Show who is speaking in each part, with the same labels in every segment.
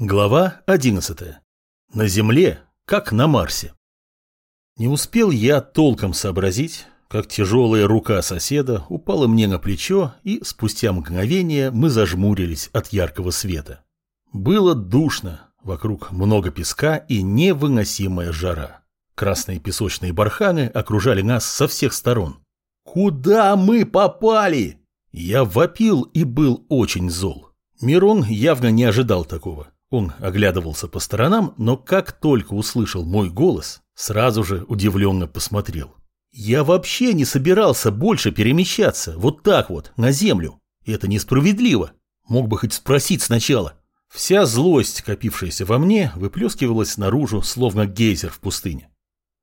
Speaker 1: Глава 11. На Земле, как на Марсе. Не успел я толком сообразить, как тяжелая рука соседа упала мне на плечо, и спустя мгновение мы зажмурились от яркого света. Было душно, вокруг много песка и невыносимая жара. Красные песочные барханы окружали нас со всех сторон. «Куда мы попали?» Я вопил и был очень зол. Мирон явно не ожидал такого. Он оглядывался по сторонам, но как только услышал мой голос, сразу же удивленно посмотрел. Я вообще не собирался больше перемещаться, вот так вот, на землю. Это несправедливо. Мог бы хоть спросить сначала. Вся злость, копившаяся во мне, выплескивалась наружу, словно гейзер в пустыне.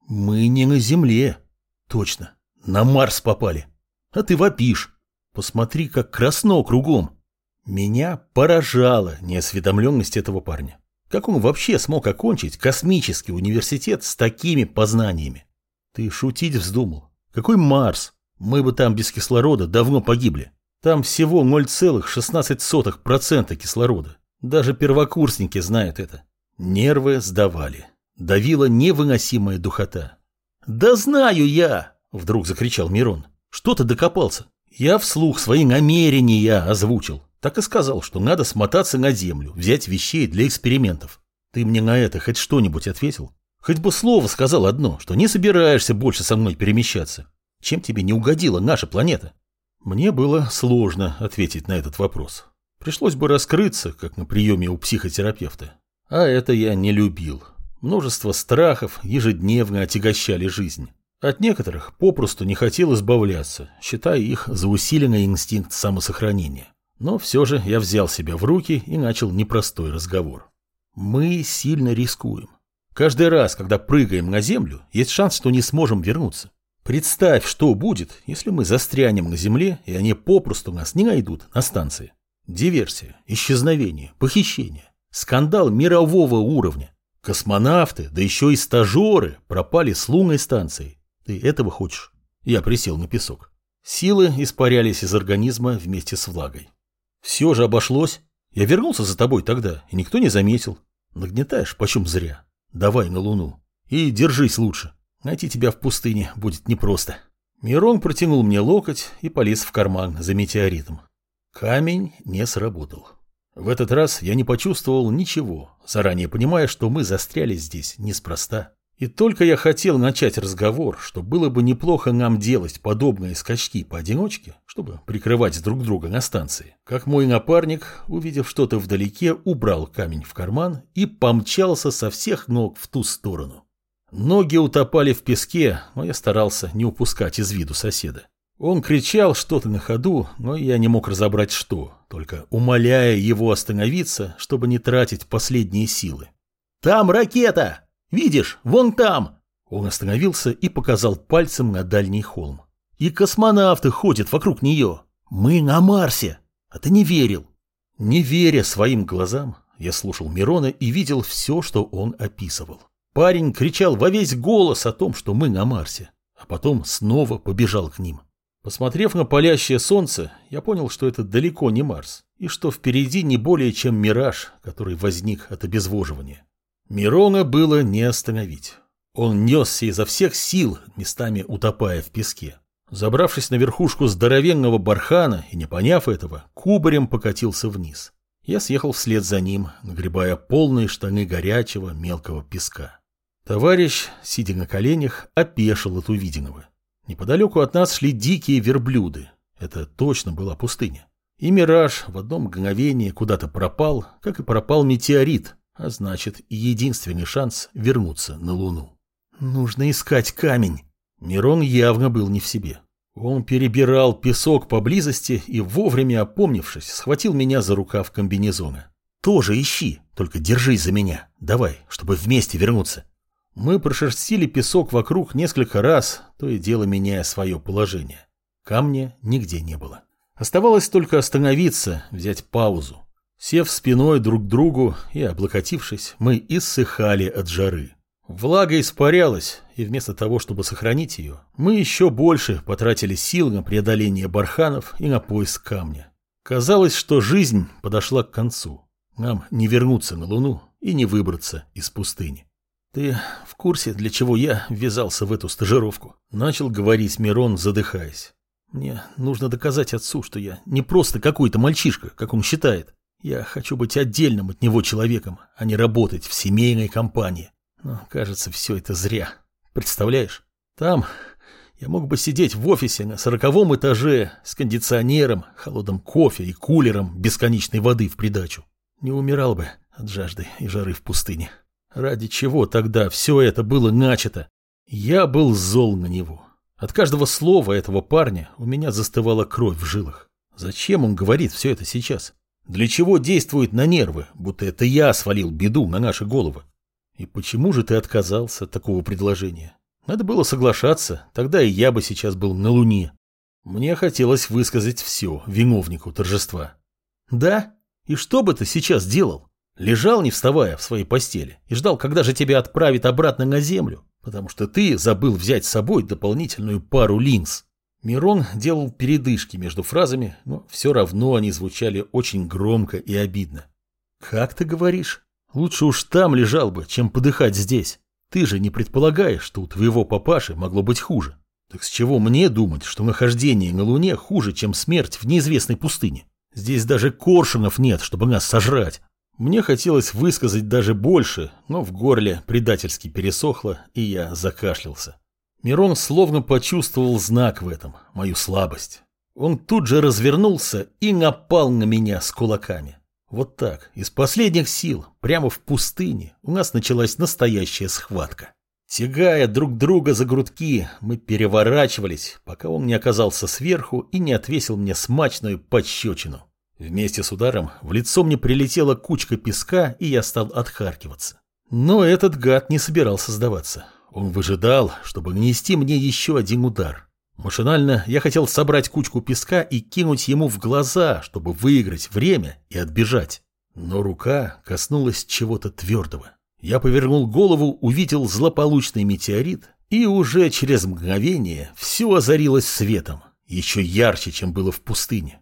Speaker 1: Мы не на земле. Точно. На Марс попали. А ты вопишь. Посмотри, как красно кругом. Меня поражала неосведомленность этого парня. Как он вообще смог окончить космический университет с такими познаниями? Ты шутить вздумал. Какой Марс? Мы бы там без кислорода давно погибли. Там всего 0,16% кислорода. Даже первокурсники знают это. Нервы сдавали. Давила невыносимая духота. «Да знаю я!» – вдруг закричал Мирон. «Что ты докопался? Я вслух свои намерения озвучил. Так и сказал, что надо смотаться на землю, взять вещей для экспериментов. Ты мне на это хоть что-нибудь ответил? Хоть бы слово сказал одно, что не собираешься больше со мной перемещаться. Чем тебе не угодила наша планета? Мне было сложно ответить на этот вопрос. Пришлось бы раскрыться, как на приеме у психотерапевта. А это я не любил. Множество страхов ежедневно отягощали жизнь. От некоторых попросту не хотел избавляться, считая их за усиленный инстинкт самосохранения. Но все же я взял себя в руки и начал непростой разговор. Мы сильно рискуем. Каждый раз, когда прыгаем на землю, есть шанс, что не сможем вернуться. Представь, что будет, если мы застрянем на земле, и они попросту нас не найдут на станции. Диверсия, исчезновение, похищение, скандал мирового уровня. Космонавты, да еще и стажеры пропали с лунной станции. Ты этого хочешь? Я присел на песок. Силы испарялись из организма вместе с влагой. Все же обошлось. Я вернулся за тобой тогда, и никто не заметил. Нагнетаешь, почем зря. Давай на Луну. И держись лучше. Найти тебя в пустыне будет непросто. Мирон протянул мне локоть и полез в карман за метеоритом. Камень не сработал. В этот раз я не почувствовал ничего, заранее понимая, что мы застряли здесь неспроста. И только я хотел начать разговор, что было бы неплохо нам делать подобные скачки поодиночке, чтобы прикрывать друг друга на станции, как мой напарник, увидев что-то вдалеке, убрал камень в карман и помчался со всех ног в ту сторону. Ноги утопали в песке, но я старался не упускать из виду соседа. Он кричал что-то на ходу, но я не мог разобрать что, только умоляя его остановиться, чтобы не тратить последние силы. «Там ракета!» Видишь, вон там!» Он остановился и показал пальцем на дальний холм. «И космонавты ходят вокруг нее. Мы на Марсе. А ты не верил». Не веря своим глазам, я слушал Мирона и видел все, что он описывал. Парень кричал во весь голос о том, что мы на Марсе, а потом снова побежал к ним. Посмотрев на палящее солнце, я понял, что это далеко не Марс, и что впереди не более чем мираж, который возник от обезвоживания. Мирона было не остановить. Он несся изо всех сил, местами утопая в песке. Забравшись на верхушку здоровенного бархана и не поняв этого, кубарем покатился вниз. Я съехал вслед за ним, нагребая полные штаны горячего мелкого песка. Товарищ, сидя на коленях, опешил от увиденного. Неподалеку от нас шли дикие верблюды. Это точно была пустыня. И мираж в одно мгновение куда-то пропал, как и пропал метеорит, а значит, единственный шанс вернуться на Луну. Нужно искать камень. Мирон явно был не в себе. Он перебирал песок поблизости и, вовремя опомнившись, схватил меня за рукав комбинезона. «Тоже ищи, только держись за меня. Давай, чтобы вместе вернуться». Мы прошерстили песок вокруг несколько раз, то и дело меняя свое положение. Камня нигде не было. Оставалось только остановиться, взять паузу. Сев спиной друг к другу и облокотившись, мы иссыхали от жары. Влага испарялась, и вместо того, чтобы сохранить ее, мы еще больше потратили сил на преодоление барханов и на поиск камня. Казалось, что жизнь подошла к концу. Нам не вернуться на Луну и не выбраться из пустыни. Ты в курсе, для чего я ввязался в эту стажировку? Начал говорить Мирон, задыхаясь. Мне нужно доказать отцу, что я не просто какой-то мальчишка, как он считает. Я хочу быть отдельным от него человеком, а не работать в семейной компании. Но, кажется, все это зря. Представляешь? Там я мог бы сидеть в офисе на сороковом этаже с кондиционером, холодным кофе и кулером бесконечной воды в придачу. Не умирал бы от жажды и жары в пустыне. Ради чего тогда все это было начато? Я был зол на него. От каждого слова этого парня у меня застывала кровь в жилах. Зачем он говорит все это сейчас? Для чего действует на нервы, будто это я свалил беду на наши головы? И почему же ты отказался от такого предложения? Надо было соглашаться, тогда и я бы сейчас был на Луне. Мне хотелось высказать все виновнику торжества. Да? И что бы ты сейчас делал? Лежал, не вставая в своей постели, и ждал, когда же тебя отправят обратно на Землю? потому что ты забыл взять с собой дополнительную пару линз. Мирон делал передышки между фразами, но все равно они звучали очень громко и обидно. «Как ты говоришь? Лучше уж там лежал бы, чем подыхать здесь. Ты же не предполагаешь, что у твоего папаши могло быть хуже. Так с чего мне думать, что нахождение на Луне хуже, чем смерть в неизвестной пустыне? Здесь даже коршунов нет, чтобы нас сожрать. Мне хотелось высказать даже больше, но в горле предательски пересохло, и я закашлялся. Мирон словно почувствовал знак в этом, мою слабость. Он тут же развернулся и напал на меня с кулаками. Вот так, из последних сил, прямо в пустыне, у нас началась настоящая схватка. Тягая друг друга за грудки, мы переворачивались, пока он не оказался сверху и не отвесил мне смачную подщечину. Вместе с ударом в лицо мне прилетела кучка песка, и я стал отхаркиваться. Но этот гад не собирался сдаваться. Он выжидал, чтобы нанести мне еще один удар. Машинально я хотел собрать кучку песка и кинуть ему в глаза, чтобы выиграть время и отбежать. Но рука коснулась чего-то твердого. Я повернул голову, увидел злополучный метеорит, и уже через мгновение все озарилось светом, еще ярче, чем было в пустыне.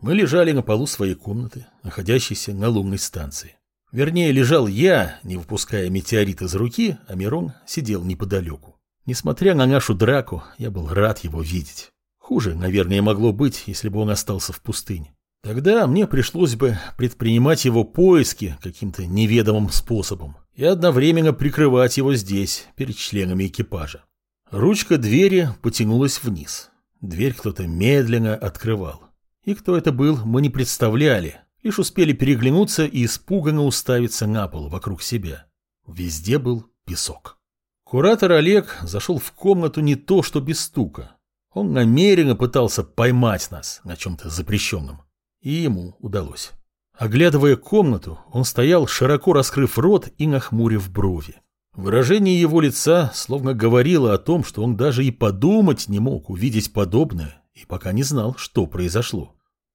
Speaker 1: Мы лежали на полу своей комнаты, находящейся на лунной станции. Вернее, лежал я, не выпуская метеорит из руки, а Мирон сидел неподалеку. Несмотря на нашу драку, я был рад его видеть. Хуже, наверное, могло быть, если бы он остался в пустыне. Тогда мне пришлось бы предпринимать его поиски каким-то неведомым способом и одновременно прикрывать его здесь, перед членами экипажа. Ручка двери потянулась вниз. Дверь кто-то медленно открывал. И кто это был, мы не представляли, лишь успели переглянуться и испуганно уставиться на пол вокруг себя. Везде был песок. Куратор Олег зашел в комнату не то что без стука. Он намеренно пытался поймать нас на чем-то запрещенном. И ему удалось. Оглядывая комнату, он стоял, широко раскрыв рот и нахмурив брови. Выражение его лица словно говорило о том, что он даже и подумать не мог увидеть подобное и пока не знал, что произошло.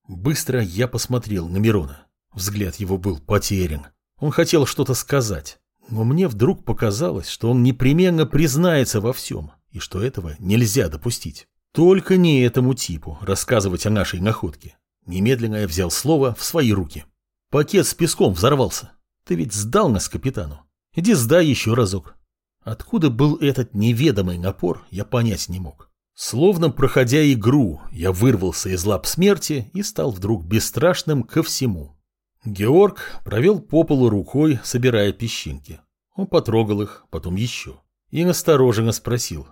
Speaker 1: Быстро я посмотрел на Мирона. Взгляд его был потерян. Он хотел что-то сказать, но мне вдруг показалось, что он непременно признается во всем, и что этого нельзя допустить. Только не этому типу рассказывать о нашей находке. Немедленно я взял слово в свои руки. Пакет с песком взорвался. Ты ведь сдал нас капитану. Иди сдай еще разок. Откуда был этот неведомый напор, я понять не мог. Словно проходя игру, я вырвался из лап смерти и стал вдруг бесстрашным ко всему. Георг провел по полу рукой, собирая песчинки. Он потрогал их, потом еще. И настороженно спросил,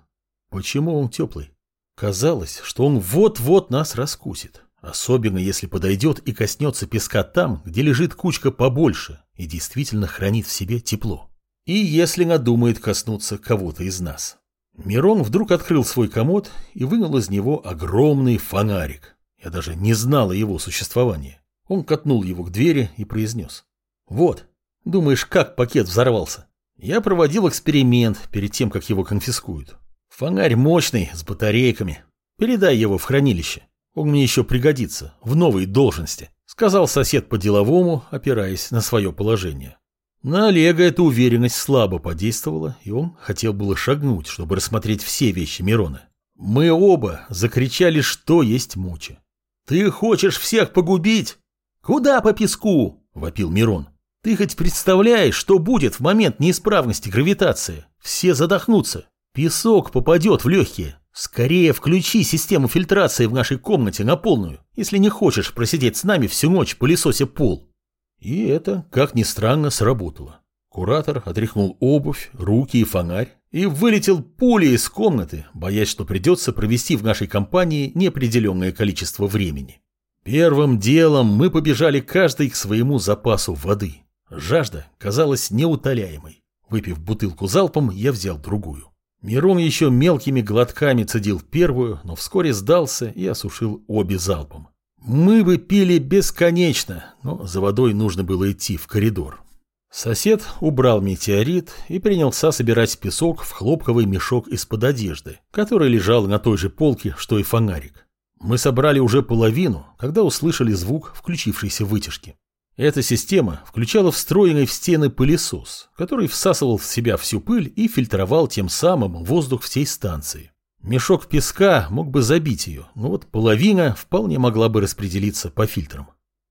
Speaker 1: почему он теплый? Казалось, что он вот-вот нас раскусит. Особенно если подойдет и коснется песка там, где лежит кучка побольше и действительно хранит в себе тепло. И если надумает коснуться кого-то из нас. Мирон вдруг открыл свой комод и вынул из него огромный фонарик. Я даже не знал о его существовании. Он катнул его к двери и произнес. «Вот, думаешь, как пакет взорвался?» Я проводил эксперимент перед тем, как его конфискуют. Фонарь мощный, с батарейками. Передай его в хранилище. Он мне еще пригодится, в новой должности», — сказал сосед по-деловому, опираясь на свое положение. На Олега эта уверенность слабо подействовала, и он хотел было шагнуть, чтобы рассмотреть все вещи Мирона. Мы оба закричали, что есть мочи. «Ты хочешь всех погубить? Куда по песку?» – вопил Мирон. Ты хоть представляешь, что будет в момент неисправности гравитации? Все задохнутся. Песок попадет в легкие. Скорее включи систему фильтрации в нашей комнате на полную, если не хочешь просидеть с нами всю ночь пылесося пол. И это, как ни странно, сработало. Куратор отряхнул обувь, руки и фонарь и вылетел пулей из комнаты, боясь, что придется провести в нашей компании неопределенное количество времени. Первым делом мы побежали каждый к своему запасу воды. Жажда казалась неутоляемой. Выпив бутылку залпом, я взял другую. Мирон еще мелкими глотками цедил первую, но вскоре сдался и осушил обе залпом. Мы бы пили бесконечно, но за водой нужно было идти в коридор. Сосед убрал метеорит и принялся собирать песок в хлопковый мешок из-под одежды, который лежал на той же полке, что и фонарик. Мы собрали уже половину, когда услышали звук включившейся вытяжки. Эта система включала встроенный в стены пылесос, который всасывал в себя всю пыль и фильтровал тем самым воздух всей станции. Мешок песка мог бы забить ее, но вот половина вполне могла бы распределиться по фильтрам.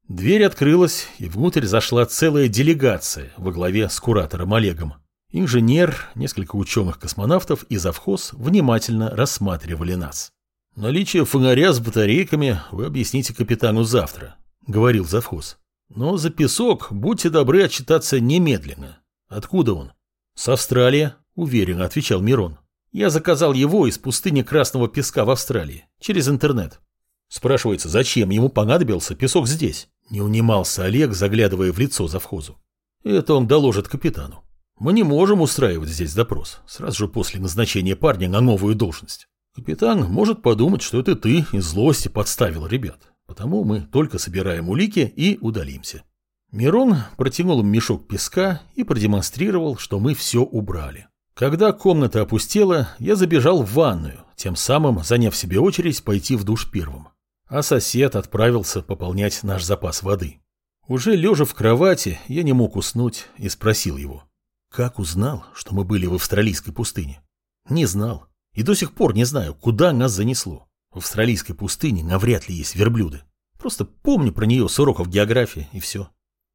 Speaker 1: Дверь открылась, и внутрь зашла целая делегация во главе с куратором Олегом. Инженер, несколько ученых-космонавтов и завхоз внимательно рассматривали нас. «Наличие фонаря с батарейками вы объясните капитану завтра», — говорил завхоз. Но за песок будьте добры отчитаться немедленно. Откуда он? С Австралии, уверенно отвечал Мирон. Я заказал его из пустыни Красного Песка в Австралии, через интернет. Спрашивается, зачем ему понадобился песок здесь? Не унимался Олег, заглядывая в лицо завхозу. Это он доложит капитану. Мы не можем устраивать здесь допрос, сразу же после назначения парня на новую должность. Капитан может подумать, что это ты из злости подставил ребят. Потому мы только собираем улики и удалимся. Мирон протянул им мешок песка и продемонстрировал, что мы все убрали. Когда комната опустела, я забежал в ванную, тем самым заняв себе очередь пойти в душ первым. А сосед отправился пополнять наш запас воды. Уже лежа в кровати, я не мог уснуть и спросил его. Как узнал, что мы были в австралийской пустыне? Не знал. И до сих пор не знаю, куда нас занесло. В австралийской пустыне навряд ли есть верблюды. Просто помню про нее с уроков географии, и все.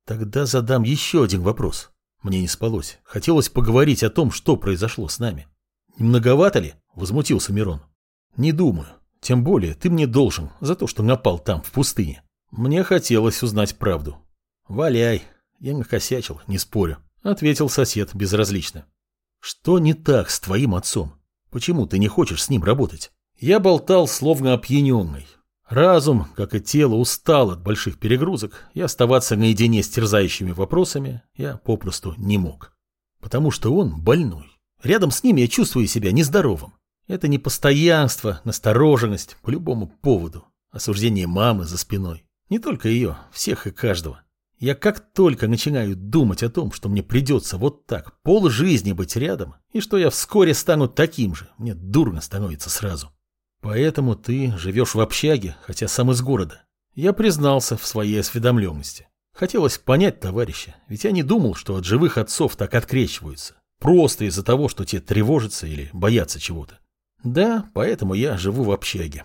Speaker 1: Тогда задам еще один вопрос. Мне не спалось. Хотелось поговорить о том, что произошло с нами. Не многовато ли? Возмутился Мирон. Не думаю. Тем более ты мне должен за то, что напал там, в пустыне. Мне хотелось узнать правду. Валяй. Я накосячил, не спорю. Ответил сосед безразлично. Что не так с твоим отцом? Почему ты не хочешь с ним работать? Я болтал, словно опьяненный. Разум, как и тело, устал от больших перегрузок, и оставаться наедине с терзающими вопросами я попросту не мог. Потому что он больной. Рядом с ним я чувствую себя нездоровым. Это не постоянство, настороженность по любому поводу. Осуждение мамы за спиной. Не только ее, всех и каждого. Я как только начинаю думать о том, что мне придется вот так пол жизни быть рядом, и что я вскоре стану таким же, мне дурно становится сразу. Поэтому ты живешь в общаге, хотя сам из города. Я признался в своей осведомленности. Хотелось понять товарища, ведь я не думал, что от живых отцов так открещиваются. Просто из-за того, что те тревожатся или боятся чего-то. Да, поэтому я живу в общаге.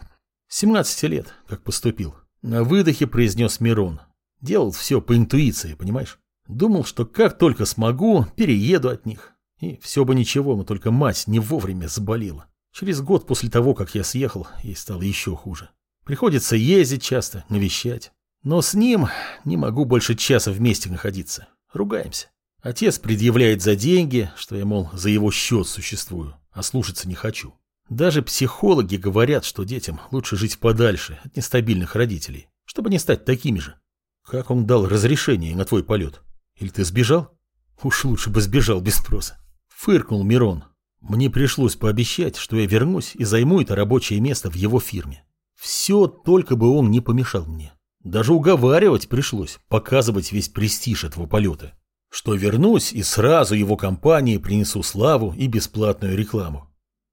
Speaker 1: 17 лет, как поступил. На выдохе произнес Мирон. Делал все по интуиции, понимаешь? Думал, что как только смогу, перееду от них. И все бы ничего, но только мать не вовремя заболела. Через год после того, как я съехал, ей стало еще хуже. Приходится ездить часто, навещать. Но с ним не могу больше часа вместе находиться. Ругаемся. Отец предъявляет за деньги, что я, мол, за его счет существую, а слушаться не хочу. Даже психологи говорят, что детям лучше жить подальше от нестабильных родителей, чтобы не стать такими же. Как он дал разрешение на твой полет? Или ты сбежал? Уж лучше бы сбежал без спроса. Фыркнул Мирон, мне пришлось пообещать, что я вернусь и займу это рабочее место в его фирме. Все только бы он не помешал мне. Даже уговаривать пришлось, показывать весь престиж этого полета. Что вернусь и сразу его компании принесу славу и бесплатную рекламу.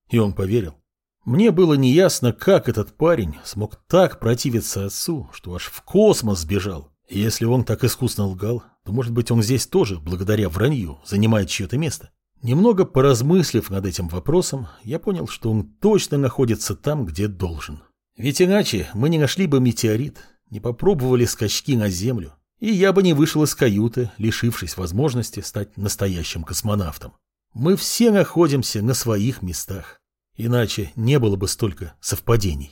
Speaker 1: И он поверил. Мне было неясно, как этот парень смог так противиться отцу, что аж в космос сбежал. если он так искусно лгал, то, может быть, он здесь тоже, благодаря вранью, занимает чье-то место. Немного поразмыслив над этим вопросом, я понял, что он точно находится там, где должен. Ведь иначе мы не нашли бы метеорит, не попробовали скачки на Землю, и я бы не вышел из каюты, лишившись возможности стать настоящим космонавтом. Мы все находимся на своих местах, иначе не было бы столько совпадений.